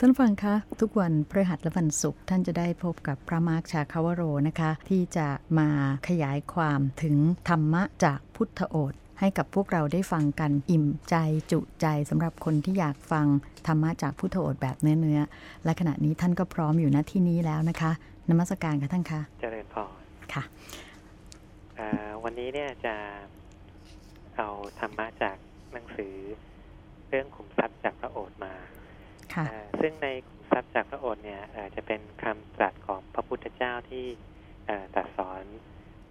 ท่านฟังคะ ทุกวันพฤหัสและวันศุกร์ท่านจะได้พบกับพระมาร์คชาคาวโรนะคะ ที่จะมาขยายความถึงธรรมะจากพุทธโอษให้กับพวกเราได้ฟังกันอิ่มใจจุใจสำหรับคนที่อยากฟังธรรมะจากพุทธโอษแบบเนื้อๆและขณะนี้ท่านก็พร้อมอยู่ณที่นี้แล้วนะคะนมัสการค่ะท่านคะเจริญพรค่ะวันนี้เนี่ยจะเอาธรรมะจากหนังสือเรื่องขุมทรัพย์จากพระโอษฐ์มา ซึ่งในขุมทรัพย์จากพระโอษฐ์เนี่ยจะเป็นคำตรัสของพระพุทธเจ้าที่ตรัสสอน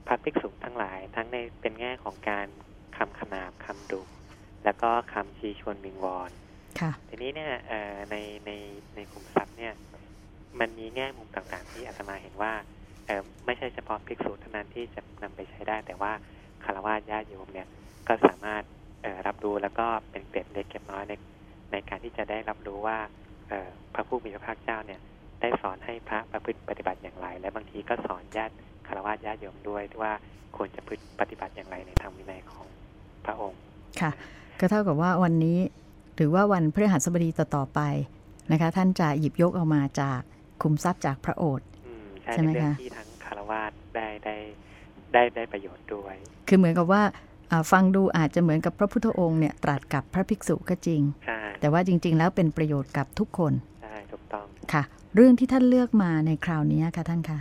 พระภิกษุทั้งหลาย ทั้งในเป็นแง่ของการคำขนาบคำดุแล้วก็คำชี้ชวนมิงวอนทีนี้เนี่ยในในในกลุ่มทรัพย์เนี่ยมันมีแง่มุมต่างๆ ที่อาตมาเห็นว่าไม่ใช่เฉพาะภิกษุเท่านั้นที่จะนำไปใช้ได้ แต่ว่าคารวะญาติโยมเนี่ยก็สามารถรับรู้แล้วก็เป็นเกร็ดเล็กเก็บน้อยในในการที่จะได้รับรู้ว่า พระผู้มีพระภาคเจ้าเนี่ย ได้สอนให้พระประพฤติปฏิบัติอย่างไร และบางทีก็สอนญาติคารวะญาติโยมด้วยว่าควรจะปฏิบัติอย่างไรในธรรมวินัยของพระองค์ ค่ะ ก็เท่ากับว่าวันนี้หรือว่าวันพฤหัสบดีต่อๆไปนะคะ ท่านจะหยิบยกออกมาจากคุมทรัพย์จากพระโอษฐ์ใช่ไหมคะที่ทั้งคารวะได้ได้ได้ได้ประโยชน์ด้วย คือเหมือนกับว่าฟังดูอาจจะเหมือนกับพระพุทธองค์เนี่ยตรัสกับพระภิกษุก็จริง แต่ว่าจริง ๆ แล้วเป็นประโยชน์กับทุกคนใช่ถูกต้องค่ะ เรื่องที่ท่านเลือกมาในคราวนี้ค่ะท่านคะ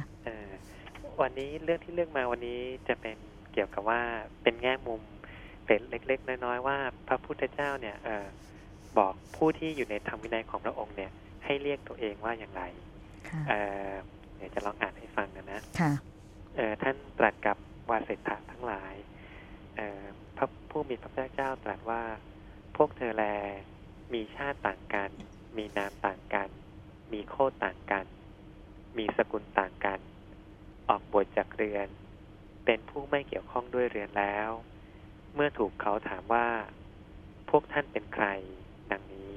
วันนี้เรื่องที่เลือกมาวันนี้จะเป็นเกี่ยวกับว่าเป็นแง่มุมเป็นเล็ก ๆ น้อยๆว่า พระพุทธเจ้าเนี่ยอบอกผู้ที่อยู่ในธรรมวินัยของพระองค์เนี่ย ให้เรียกตัวเองว่าอย่างไรเดี๋ยวจะลองอ่านให้ฟังนะนะท่านตรัสกับวาสิทธะทั้งหลายพระผู้มีพระภาคเจ้าตรัสว่าพวกเธอแล มีชาติต่างกัน มีนามต่างกัน มีโคตต่างกัน มีสกุลต่างกัน ออกบวชจากเรือน เป็นผู้ไม่เกี่ยวข้องด้วยเรือนแล้ว เมื่อถูกเขาถามว่า พวกท่านเป็นใคร ดังนี้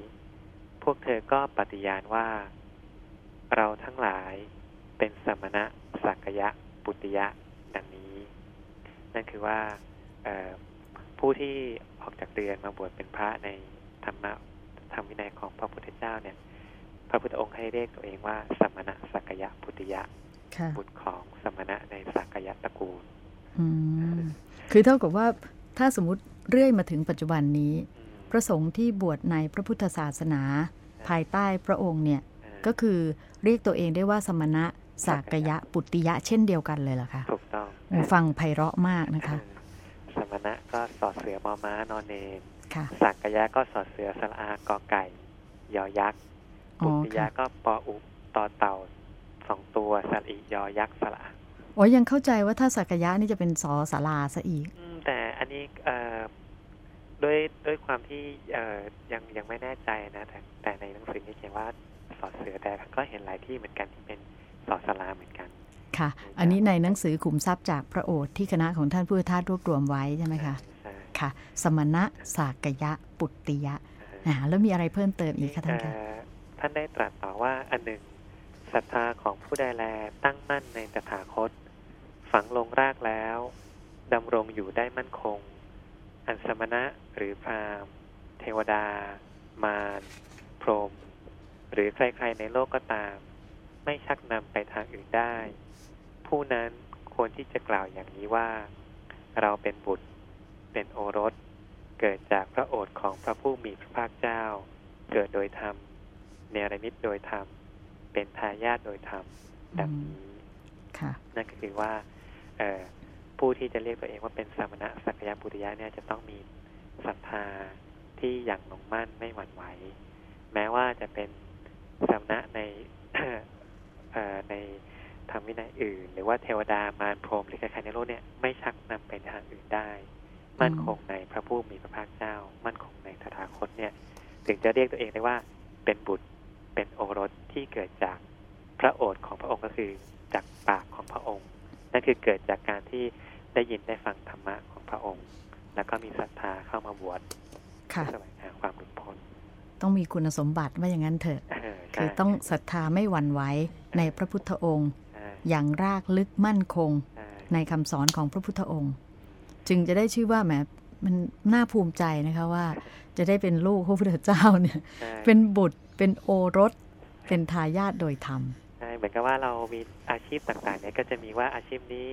พวกเธอก็ปฏิญาณว่า เราทั้งหลายเป็นสมณะสักยะปุติยะ ดังนี้ นั่นคือว่าผู้ที่ออกจากเรือนมาบวชเป็นพระในธรรมะ ธรรมวินัยของพระพุทธเจ้าเนี่ย พระพุทธองค์ให้เรียกตัวเองว่า สมณะสักยะพุทธิยะบุตรของสมณะในสักยะตระกูลคือเท่ากับว่าถ้าสมมติเรื่อยมาถึงปัจจุบันนี้ พระสงฆ์ที่บวชในพระพุทธศาสนา ภายใต้พระองค์เนี่ยก็คือเรียกตัวเองได้ว่าสมณะสักยะปุตติยะเช่นเดียวกันเลยล่ะคะถูกต้องฟังไพเราะมากนะคะ สมณะก็สอดเสือมอม้านอนเนนสักกยะก็สอดเสือสละอากอไก่ยอยักษ์ปุติยะก็ปออุต่อเต่าสองตัวสลียอยักษ์สละโอ้ยังเข้าใจว่าถ้าสักยะนี่จะเป็นสอสาราซะอีกแต่อันนี้ด้วยด้วยความที่ยังยังไม่แน่ใจนะ แต่แต่ในหนังสือนี่เขียนว่าสอดเสือแต่ก็เห็นหลายที่เหมือนกันที่เป็นสอสาราเหมือนกัน ค่ะ อันนี้ในหนังสือขุมทรัพย์จากพระโอษฐ์ที่คณะของท่านผู้ทาสรวบรวมไว้ใช่ไหมคะค่ะ สมณะสากยะปุตติยะนะแล้วมีอะไรเพิ่มเติมอีกคะท่านคะท่านได้ตรัสต่อว่าอันหนึ่งศรัทธาของผู้ใดแลตั้งมั่นในตถาคต ฝังลงรากแล้วดำรงอยู่ได้มั่นคง อันสมณะหรือพรามเทวดา มารพรหมหรือใครๆในโลกก็ตาม ไม่ชักนำไปทางอื่นได้ ผู้นั้นควรที่จะกล่าวอย่างนี้ว่า เราเป็นบุตร เป็นโอรส เกิดจากพระโอษฐ์ของพระผู้มีพระภาคเจ้า เกิดโดยธรรมเนรมิตโดยธรรม เป็นทายาทโดยธรรมดังนี้นั่นก็คือว่าผู้ที่จะเรียกตัวเองว่าเป็นสมณะสักยะปุริยะเนี่ยจะต้องมีศรัทธาที่อย่างหนงมั่นไม่หวั่นไหว แม้ว่าจะเป็นสมณะในใน ทำวินัยอื่น หรือว่าเทวดามารพรหมหรือใครในโลกเนี่ยไม่ชักนำไปทางอื่นได้ มั่นคงในพระผู้มีพระภาคเจ้า มั่นคงในตถาคตเนี่ย ถึงจะเรียกตัวเองได้ว่าเป็นบุตรเป็นโอรสที่เกิดจากพระโอษฐ์ของพระองค์ก็คือจากปากของพระองค์ นั่นคือเกิดจากการที่ได้ยินได้ฟังธรรมะของพระองค์ แล้วก็มีศรัทธาเข้ามาบวชแสวงหาความหลุดพ้นต้องมีคุณสมบัติว่าอย่างนั้นเถอะ คือต้องศรัทธาไม่หวั่นไหวในพระพุทธองค์ อย่างรากลึกมั่นคงในคำสอนของพระพุทธองค์ จึงจะได้ชื่อว่าแหมมันน่าภูมิใจนะคะว่า จะได้เป็นลูกพระพุทธเจ้าเนี่ยเป็นบุตรเป็นโอรส เป็นทายาทโดยธรรมใช่เหมือนกับว่าเรามีอาชีพต่างๆเนี่ยก็จะมีว่าอาชีพนี้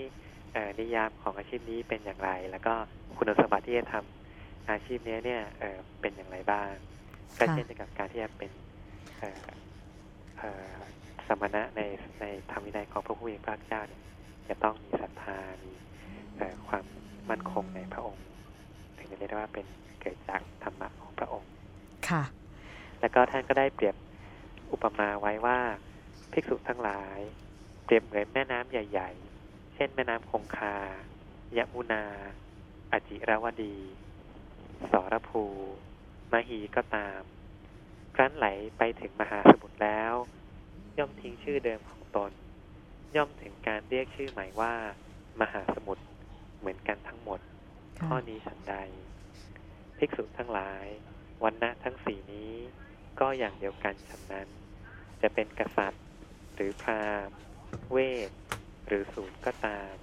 เอ่อนิยามของอาชีพนี้เป็นอย่างไร แล้วก็คุณสมบัติที่จะทำอาชีพนี้เนี่ยเอ่อเป็นอย่างไรบ้างก็ค่ะเช่นเดียวกับการที่จะเป็นเอ่อเอ่อ สมณะในในธรรมวินัยของพระผู้มีพระเจ้าเนี่ยจะต้องมีศรัทธามีเอ่อความมั่นคงในพระองค์ถึงจะเรียกได้ว่าเป็นเกิดจากธรรมะของพระองค์ค่ะ แล้วก็ท่านก็ได้เปรียบอุปมาไว้ว่าภิกษุทั้งหลาย เปรียบเหมือนแม่น้ำใหญ่ ๆ เช่น แม่น้ำคงคายมุนาอจิรวดี สรภู มหีก็ตามครั้นไหลไปถึงมหาสมุทรแล้ว ย่อมทิ้งชื่อเดิมของตน ย่อมถึงการเรียกชื่อใหม่ว่า มหาสมุทรเหมือนกันทั้งหมดค่ะข้อนี้ฉันใด ภิกษุทั้งหลายวันณะทั้งสี่นี้ ก็อย่างเดียวกันฉันนั้น จะเป็นกษัตริย์ หรือพราหมณ์เวทหรือสูตรก็ตาม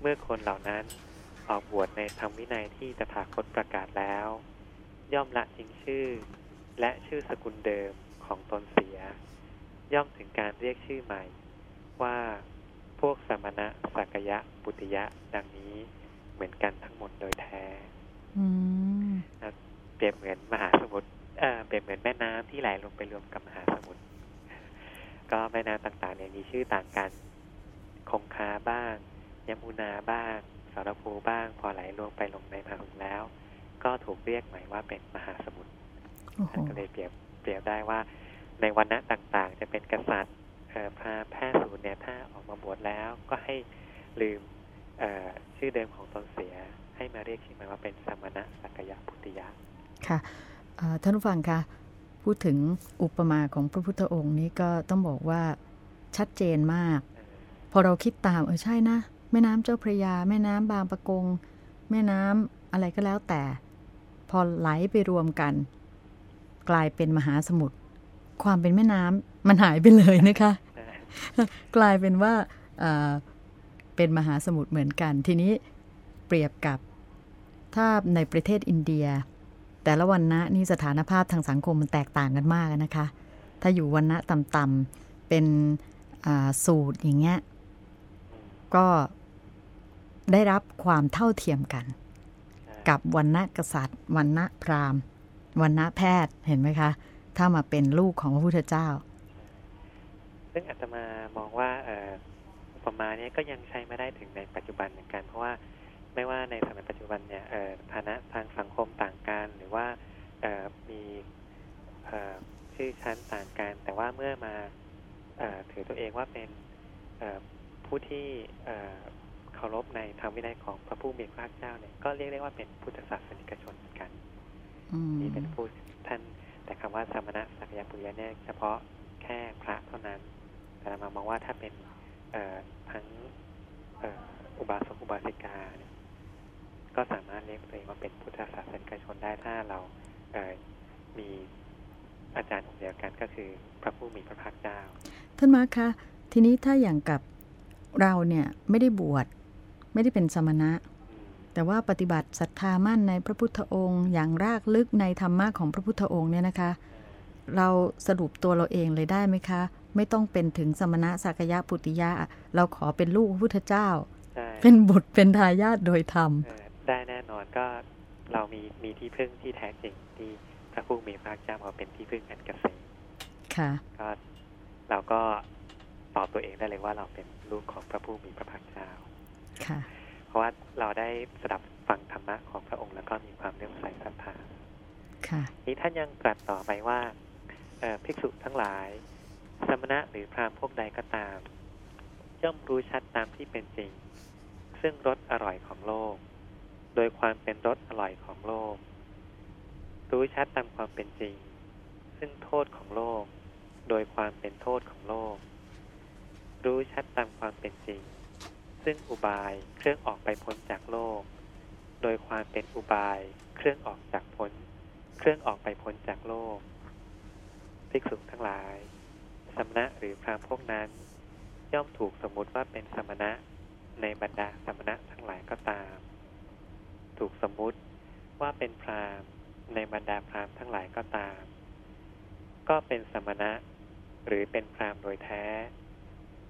เมื่อคนเหล่านั้นออกบวชในธรรมวินัยที่ตถาคตประกาศแล้ว ย่อมละทิ้งชื่อ และชื่อสกุลเดิมของตนเสีย ย่อมถึงการเรียกชื่อใหม่ ว่าพวกสมณะสักยะปุติยะดังนี้เหมือนกันทั้งหมดโดยแท้อืมเปรียบเหมือนมหาสมุทรเอ่อเปรียบเหมือนแม่น้ำที่ไหลลงไปรวมกับมหาสมุทรก็แม่น้ำต่างๆเนี่ยมีชื่อต่างกัน คงคาบ้างยมุนาบ้างสารภูบ้าง พอไหลลงไปลงในมหาสมุทรแล้ว ก็ถูกเรียกใหม่ว่าเป็นมหาสมุทรโอ้โหท่านก็เลยเปรียบเปรียบได้ว่า ในวันณะต่างๆ จะเป็นกษัตริย์พราแพทย์สูตรเนี่ยถ้าออกมาบวชแล้วก็ให้ลืมชื่อเดิมของตนเสีย ให้มาเรียกชื่อใหม่ว่าเป็นสมณะสักยะพุทธิยะค่ะท่านผู้ฟังคะพูดถึงอุปมาของพระพุทธองค์นี้ก็ต้องบอกว่าชัดเจนมาก พอเราคิดตามเออใช่นะ แม่น้ำเจ้าพระยา แม่น้ำบางปะกง แม่น้ำอะไรก็แล้วแต่ พอไหลไปรวมกัน กลายเป็นมหาสมุทร ความเป็นแม่น้ำมันหายไปเลยนะคะ กลายเป็นว่าเอ่อเป็นมหาสมุทรเหมือนกัน ทีนี้เปรียบกับถ้าในประเทศอินเดีย แต่ละวันนะนี่สถานภาพทางสังคมมันแตกต่างกันมากนะคะ ถ้าอยู่วันนะต่ำๆเป็นอ่าสูตรอย่างเงี้ยก็ได้รับความเท่าเทียมกัน กับวันณะกษัตริย์วันณะพราหมณ์วันณะแพทย์เห็นไหมคะ ถ้ามาเป็นลูกของพระพุทธเจ้า ซึ่งอาตมามองว่าเอ่ออุปมาเนี้ยก็ยังใช้ไม่ได้ถึงในปัจจุบันเหมือนกันเพราะว่าไม่ว่าในสมัยปัจจุบันเนี่ยเอ่อฐานะทางสังคมต่างกันหรือว่าเอ่อมีเอ่อชื่อชั้นต่างกัน แต่ว่าเมื่อมาเอ่อถือตัวเองว่าเป็นเอ่อผู้ที่เอ่อเคารพในธรรมวินัยของพระผู้มีพระเจ้าเนี่ยก็เรียกได้ว่าเป็นพุทธศาสนิกชนเหมือนกันอืมนี่เป็นผู้ท่านแต่คำ ว่าสมณะสักยะปุริยะเนี่ยเฉพาะแค่พระเท่านั้น แต่เรามามองว่าถ้าเป็นเอทั้งเออุบาสกอุบาสิกาเนี่ยก็สามารถเรียกตัวเองว่าเป็นพุทธศาสนิกชนได้ถ้าเราเอมีอาจารย์องค์เดียวกันก็คือพระผู้มีพระภาคเจ้า ท่านมาคะ ทีนี้ถ้าอย่างกับเราเนี่ยไม่ได้บวชไม่ได้เป็นสมณะ แต่ว่าปฏิบัติศรัทธามั่นในพระพุทธองค์ อย่างรากลึกในธรรมะของพระพุทธองค์เนี่ยนะคะ เราสรุปตัวเราเองเลยได้ไหมคะ ไม่ต้องเป็นถึงสมณะสักยะปุติยะ เราขอเป็นลูกพระพุทธเจ้าใช่เป็นบุตรเป็นทายาทโดยธรรมเอ่อได้แน่นอนก็เรามีมีที่พึ่งที่แท้จริงที่พระผู้มีพระภาคเจ้ามาเป็นที่พึ่งอันเกษมค่ะก็เราก็ตอบตัวเองได้เลยว่าเราเป็นลูกของพระผู้มีพระภาคเจ้าค่ะ เพราะว่าเราได้สดับฟังธรรมะของพระองค์แล้วก็มีความเลื่อมใสศรัทธาค่ะนี้ท่านยังตรัสต่อไปว่าเอ่อภิกษุทั้งหลาย สมณะหรือพราหมณ์พวกใดก็ตาม ย่อมรู้ชัดตามที่เป็นจริง ซึ่งรสอร่อยของโลก โดยความเป็นรสอร่อยของโลก รู้ชัดตามความเป็นจริง ซึ่งโทษของโลก โดยความเป็นโทษของโลก รู้ชัดตามความเป็นจริง ซึ่งอุบายเครื่องออกไปพ้นจากโลก โดยความเป็นอุบายเครื่องออกจากพ้น เครื่องออกไปพ้นจากโลก ภิกษุทั้งหลาย สมณะหรือพรามพวกนั้น ย่อมถูกสมมติว่าเป็นสมณะในบรรดาสมณะทั้งหลายก็ตาม ถูกสมมติว่าเป็นพราหมณ์ในบรรดาพราหมณ์ทั้งหลายก็ตาม ก็เป็นสมณะหรือเป็นพรามโดยแท้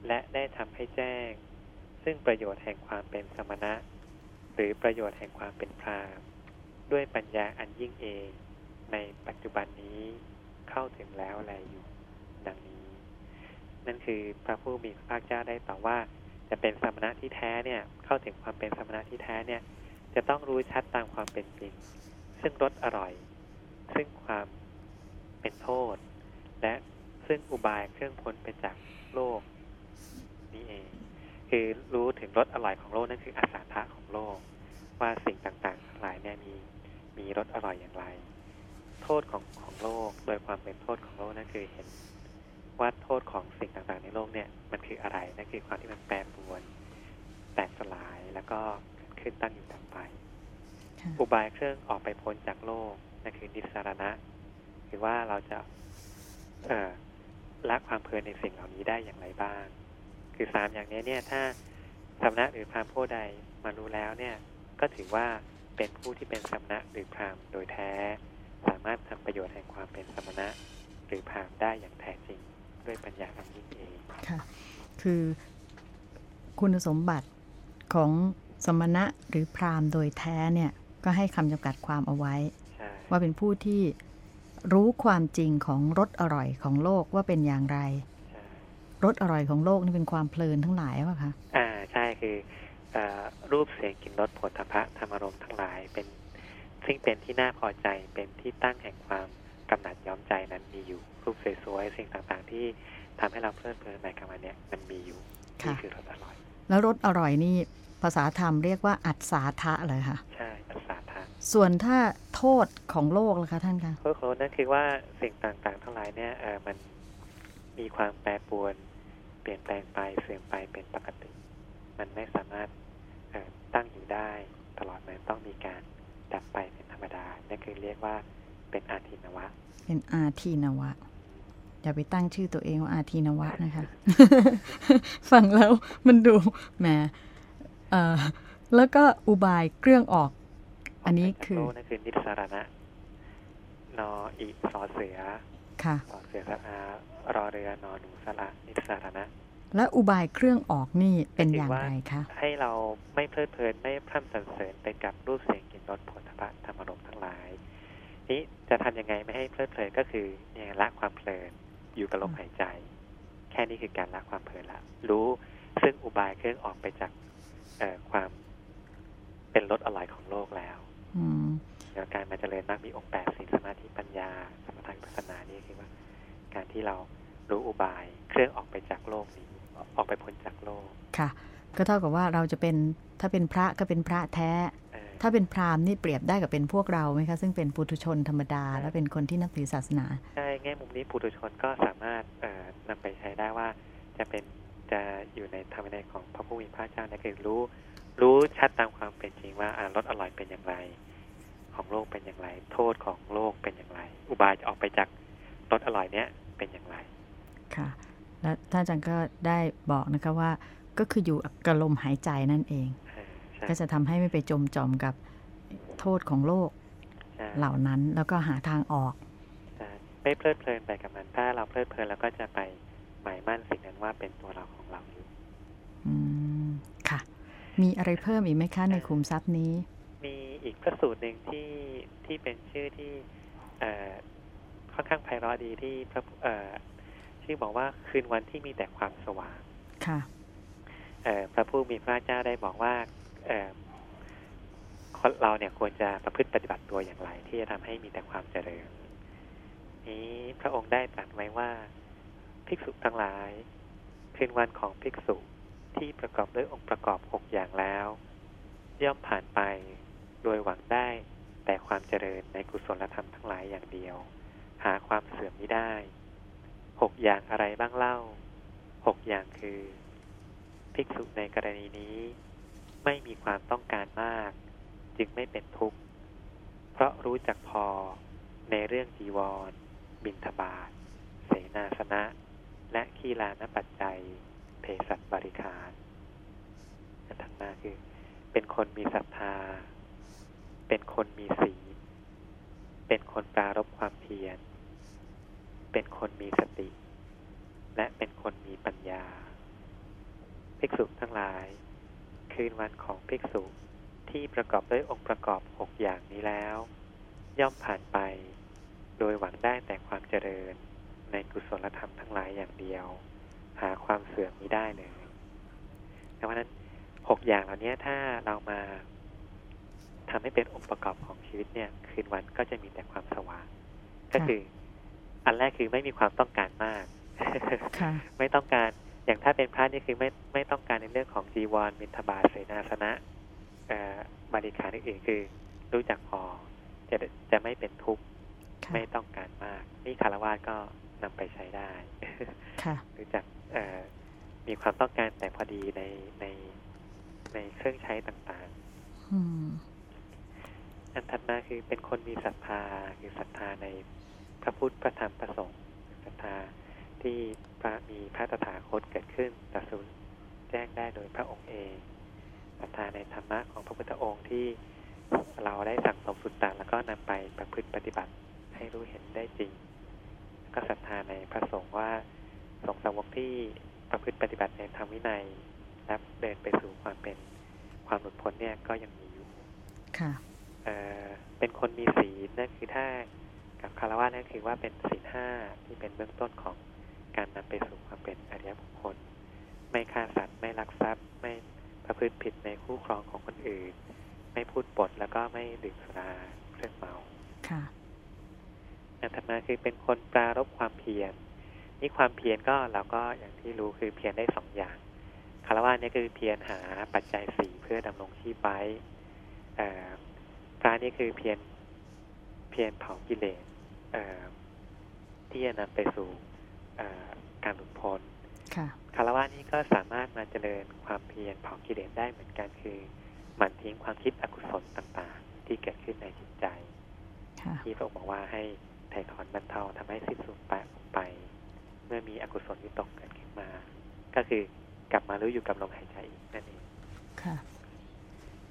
และได้ทำให้แจ้ง ซึ่งประโยชน์แห่งความเป็นสมณะ หรือประโยชน์แห่งความเป็นพรามด้วยปัญญาอันยิ่งเองในปัจจุบันนี้เข้าถึงแล้วแลอยู่ดังนี้ นั่นคือพระผู้มีพระภาคเจ้าได้ตอบว่า จะเป็นสมณะที่แท้เนี่ยเข้าถึงความเป็นสมณะที่แท้เนี่ย จะต้องรู้ชัดตามความเป็นจริง ซึ่งรสอร่อย ซึ่งความเป็นโทษ และซึ่งอุบายเครื่องพ้นไปจากโลกนี่เอง คือ รู้ถึงรสอร่อยของโลกนั่นคืออาสาทะของโลก ว่าสิ่งต่างๆทั้งหลายเนี่ยมีมีรสอร่อยอย่างไร โทษของของโลกโดยความเป็นโทษของโลกนั่นคือเห็นว่าโทษของสิ่งต่างๆ ในโลกเนี่ยมันคืออะไรนั่นคือความที่มันแปรปรวน แตกสลายแล้วก็ขึ้นตั้งอยู่ดับไปอุบายเครื่องออกไปพ้นจากโลกนั่นคือนิสารณะคือว่าเราจะเอ่อละความเพลินในสิ่งเหล่านี้ได้อย่างไรบ้าง คือสามอย่างนี้เนี่ยถ้า สำนักหรือพรามผู้ใดมารู้แล้วเนี่ยก็ถือว่าเป็นผู้ที่เป็นสำนักหรือพรามโดยแท้ สามารถทำประโยชน์แห่งความเป็นสมณะหรือพรามได้อย่างแท้จริงด้วยปัญญาอันยิ่งเองค่ะคือคุณสมบัติของสมณะหรือพราหมณ์โดยแท้เนี่ยก็ให้คำจำกัดความเอาไว้ใช่ว่าเป็นผู้ที่รู้ความจริงของรสอร่อยของโลกว่าเป็นอย่างไรใช่รสอร่อยของโลกนี่เป็นความเพลินทั้งหลายป่ะคะอ่าใช่ คือเออรูปเสียงกลิ่นรสผลทพะธรรมารมณ์ทั้งหลายเป็นซึ่งเป็นที่น่าพอใจเป็นที่ตั้งแห่งความกำหนัดย้อมใจนั้นมีอยู่ รูปสวยๆสิ่งต่างๆ ที่ทำให้เราเพลิดเพลินในกับมันเนี่ยมันมีอยู่ค่ะนี่คือรสอร่อย แล้วรสอร่อยนี่ภาษาธรรมเรียกว่าอัศาทะเลยค่ะ ใช่อัศาทะส่วนถ้าโทษของโลกล่ะคะท่านคะเพราะโคนั่นคือว่าสิ่งต่างๆ ทั้งหลายเนี่ยเออมันมีความแปรปรวน เปลี่ยนแปลงไปเสื่อมไปเป็นปกติ มันไม่สามารถเอ่อตั้งอยู่ได้ตลอดมันต้องมีการดับไปเป็นธรรมดานั่นคือเรียกว่าเป็นอาทินวะ เป็นอาทีนวะอย่าไปตั้งชื่อตัวเองว่าอาทีนวะนะคะ ฟังแล้วมันดูแหมเอ่อแล้วก็อุบายเครื่องออก อันนี้คือกไปจากโลกนั่นคือนิสสารณะนออีสอเสือค่ะสอเสือสระอารอเรือนอหนูสระนิสสารณะ และอุบายเครื่องออกนี่เป็นอย่างไรคะให้เราไม่เพลิดเพลินไม่พร่ำสรรเสริญไปกับรูปเสียงกลิ่นรสผลพระธรรมารมณ์ทั้งหลาย นี้จะทำยังไงไม่ให้เพลิดเพลินก็คือเนี่ยละความเพลินอยู่กับลมหายใจ แค่นี้คือการละความเพลินละรู้ซึ่งอุบายเครื่องออกไปจากเอ่อความเป็นรสอร่อยของโลกแล้วอืมแล้วการมาเจริญมากมีองค์แปดสิ่งสมาธิปัญญา สมถะวิปัสสนานี่คือว่า การที่เรารู้อุบายเครื่องออกไปจากโลกนี้ ออกไปพ้นจากโลก ค่ะ ก็เท่ากับว่าเราจะเป็นถ้าเป็นพระก็เป็นพระแท้เอ่อถ้าเป็นพราหมณ์นี่เปรียบได้กับเป็นพวกเราไหมคะ ซึ่งเป็นปุถุชนธรรมดา และเป็นคนที่นับถือศาสนา ใช่แง่มุมนี้ปุถุชนก็สามารถเอ่อนำไปใช้ได้ว่าจะเป็นจะอยู่ในธรรมในของพระผู้มีพระเจ้าเนี่ยคือรู้ รู้ชัดตามความเป็นจริงว่าอ่ารสอร่อยเป็นอย่างไร ของโลกเป็นอย่างไร โทษของโลกเป็นอย่างไร อุบายจะออกไปจากรสอร่อยเนี้ยเป็นอย่างไร ค่ะ และท่านอาจารย์ก็ได้บอกนะคะว่า ก็คืออยู่กับลมหายใจนั่นเองเออใช่ก็จะทำให้ไม่ไปจมจอมกับโทษของโลกใช่เหล่านั้นแล้วก็หาทางออกใช่ไม่เพลิดเพลินไปกับมัน ถ้าเราเพลิดเพลินเราก็จะไปหมายมั่นสิ่งนั้นว่าเป็นตัวเราของเราอยู่อืมค่ะ มีอะไรเพิ่มอีกไหมคะในคุมทรัพย์นี้ มีอีกพระสูตรหนึ่งที่ที่เป็นชื่อที่ เอ่อค่อนข้างไพเราะดีที่พระเอ่อ ชื่อบอกว่าคืนวันที่มีแต่ความสว่างค่ะเอ่อพระผู้มีพระเจ้าได้บอกว่าเอ่อคนเราเนี่ยควรจะประพฤติปฏิบัติตัวอย่างไร ที่จะทำให้มีแต่ความเจริญ นี้พระองค์ได้ตรัสไว้ว่าภิกษุทั้งหลายคืนวันของภิกษุที่ประกอบด้วยองค์ประกอบหกอย่างแล้ว ย่อมผ่านไปโดยหวังได้แต่ความเจริญในกุศลธรรมทั้งหลายอย่างเดียว หาความเสื่อมไม่ได้ หกอย่างอะไรบ้างเล่าหกอย่างคือ ภิกษุในกรณีนี้ ไม่มีความต้องการมาก จึงไม่เป็นทุกข์ เพราะรู้จักพอในเรื่องจีวร บินทบาทเสนาสนะ และขีลานปัจจัยเภสัชบริคารอันถัดมาคือ เป็นคนมีศรัทธา เป็นคนมีศีลเป็นคนปรารบความเพียร เป็นคนมีสติ และเป็นคนมีปัญญา ภิกษุทั้งหลาย คืนวันของภิกษุที่ประกอบด้วยองค์ประกอบหกอย่างนี้แล้ว ย่อมผ่านไป โดยหวังได้แต่ความเจริญในกุศลธรรมทั้งหลายอย่างเดียว หาความเสื่อมไม่ได้เลยดังนั้นหกอย่างเหล่านี้ถ้าเรามาทำให้เป็นองค์ประกอบของชีวิตเนี่ย คืนวันก็จะมีแต่ความสว่างก็คือ อันแรกคือไม่มีความต้องการมากไม่ต้องการอย่างถ้าเป็นพระนี่คือไม่ไม่ต้องการในเรื่องของจีวรมิทบาทเสนาสนะบริการอื่นคือ รู้จักพอจะจะไม่เป็นทุกข์ไม่ต้องการมาก นี่คารวะก็นำไปใช้ได้รู้จักมีความต้องการแต่พอดีในในในเครื่องใช้ต่างๆอันถัดมาคือเป็นคนมีศรัทธาคือศรัทธาใน พระพุทธพระธรรมพระสงฆ์ศรัทธาที่พระมีพระตถาคตเกิดขึ้นตรัสรู้แจ้งได้โดยพระองค์เองศรัทธาในธรรมะของพระพุทธองค์ที่เราได้สั่งสมสุตตะแล้วก็นำไปประพฤติปฏิบัติให้รู้เห็นได้จริง ก็ศรัทธาในพระสงฆ์ว่าสงฆ์สาวกที่ประพฤติปฏิบัติในธรรมวินัยและเดินไปสู่ความเป็นความหลุดพ้นเนี่ยก็ยังมีอยู่ค่ะเเป็นคนมีศีลนั่นคือถ้า กับคารวะนั่นคือว่าเป็นศีลห้าที่เป็นเบื้องต้นของการนำไปสู่ความเป็นอริยบุคคล ไม่ฆ่าสัตว์ไม่ลักทรัพย์ไม่ประพฤติผิดในคู่ครองของคนอื่น ไม่พูดปดแล้วก็ไม่ดื่มสุราเครื่องเมาค่ะอันถัดมาคือเป็นคนปรารบความเพียรนี่ความเพียรก็เราก็อย่างที่รู้คือเพียรได้สองอย่างคารวะนี่คือเพียรหาปัจจัยสี่เพื่อดำรงชีพไว้การนี่คือเพียรเพียรเผากิเลส ที่จะนำไปสู่การหลุดพ้นคารวะนี้ก็สามารถมาเจริญความเพียรเผากิเลสได้เหมือนกันคือหมั่นทิ้งความคิดอกุศลต่างๆ ที่เกิดขึ้นในจิตใจ ที่พระองค์บอกว่าให้ถ่ายถอนบรรเทาทำให้สิ้นสุดไปไป เมื่อมีอกุศลวิตกเกิดขึ้นมา ก็คือกลับมารู้อยู่กับลมหายใจอีกนั่นเอง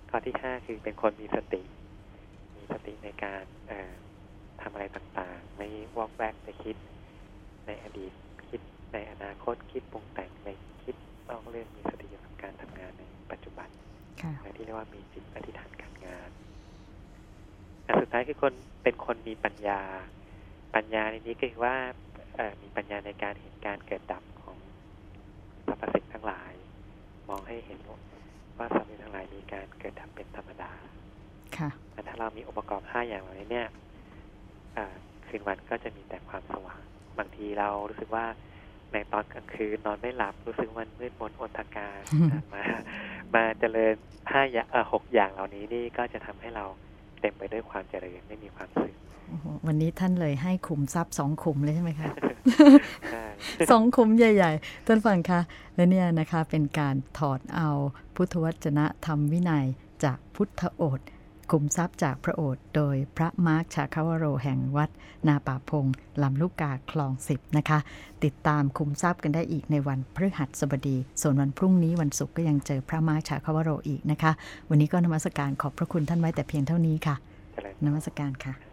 ข้อที่ห้าคือเป็นคนมีสติ มีสติในการ ทำอะไรต่างๆ ไม่วอกแวกไปคิด ในอดีตคิดในอนาคตคิดปรุงแต่งในคิดนอกเรื่องมีสติอยู่กับการทำงานในปัจจุบันที่เรียกว่ามีจิตอธิษฐานการงานอันสุดท้ายคือคนเป็นคนมีปัญญา ปัญญาในนี้ก็คือว่ามีปัญญาในการเห็นการเกิดดับของสรรพสิ่งทั้งหลาย มองให้เห็นว่าสรรพสิ่งทั้งหลายมีการเกิดดับเป็นธรรมดาค่ะแต่ถ้าเรามีองค์ประกอบห้าอย่างเหล่านี้เนี่ย คืนวันก็จะมีแต่ความสว่าง บางทีเรารู้สึกว่าในตอนกลางคืนนอนไม่หลับรู้สึกมันมืดมนอนตการมามาเจริญห้าอย่างหกอย่างเหล่านี้นี่ก็จะทำให้เราเต็มไปด้วยความเจริญไม่มีความสึกวันนี้ท่านเลยให้ขุมทรัพย์สองขุมเลยใช่ไหมคะสองขุมใหญ่ ๆ ท่านฟังคะและเนี่ยนะคะเป็นการถอดเอาพุทธวจนะธรรมวินัยจากพุทธโอษ ขุมทรัพย์จากพระโอษฐ์โดยพระมาร์คชาคาวโรแห่งวัด นาป่าพงลำลูกกาคลองสิบนะคะ ติดตามคุมทรัพย์กันได้อีกในวันพฤหัสบดี ส่วนวันพรุ่งนี้วันศุกร์ก็ยังเจอพระมาร์คชาคาวโรอีกนะคะ วันนี้ก็นมัสการขอบพระคุณท่านไว้แต่เพียงเท่านี้ค่ะนมัสการค่ะ